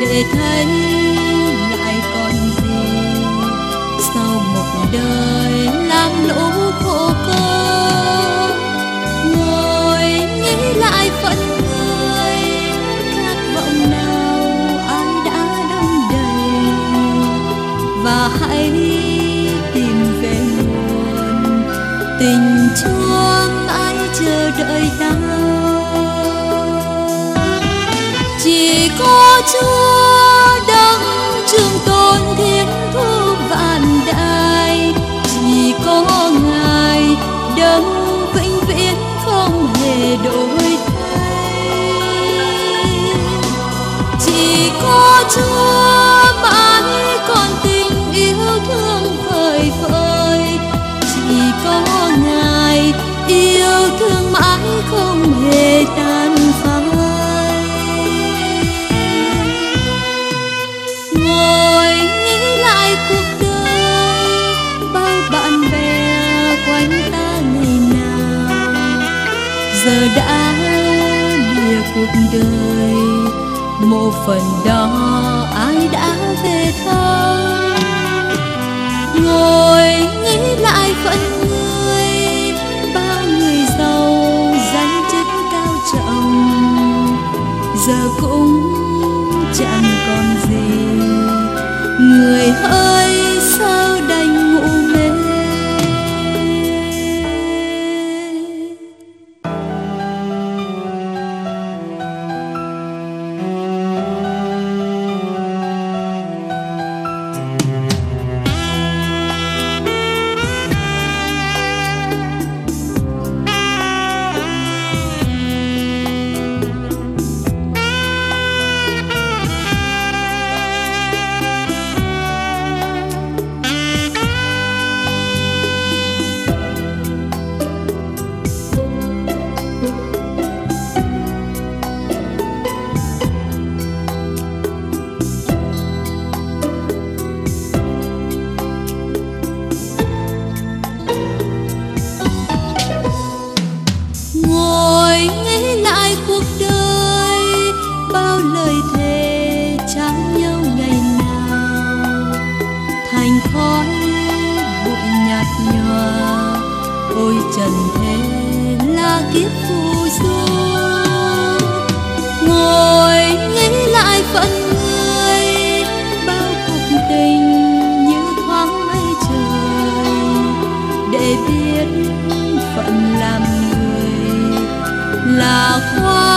để thấy lại còn gì. Sau một đời lam lũ khổ cơ, ngồi nghĩ lại phận người, khát vọng nào ai đã đông đầy. Và hãy tìm về nguồn, tình chuông ai chờ đợi ta có chúa đấng trường tồn thiên thu vạn đại chỉ có ngài đấng vĩnh viễn không hề đổi thay chỉ có chúa mãi còn tình yêu thương vời vợi chỉ có ngài yêu thương mãi không hề tàn. Một phần đó ai đã về thăm. Ngồi nghĩ lại phận người, bao người giàu danh chức cao trọng giờ cũng chẳng còn gì, người ơi sao khói bụi nhạt nhòa. Ôi trần thế là kiếp phù du ngồi nghĩ lại phận người, bao cuộc tình như thoáng mây trời. Để biết phận làm người là khoa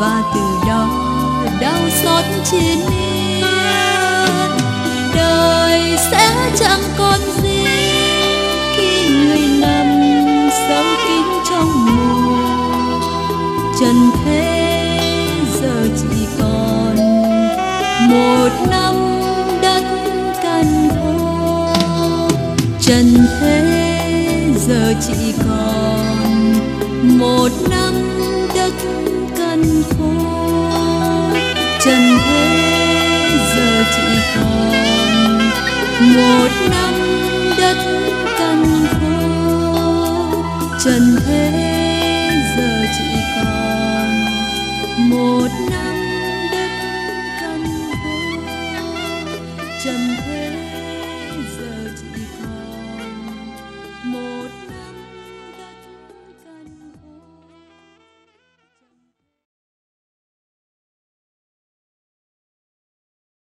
và từ đó đau xót chiến miên. Đời sẽ chẳng còn gì khi người nằm sâu kín trong mù. Trần thế giờ chỉ còn một năm đất cằn khô trần thế giờ chỉ còn một năm đất cằn khô trần thế giờ chỉ còn một năm đất cằn khô. Trần thế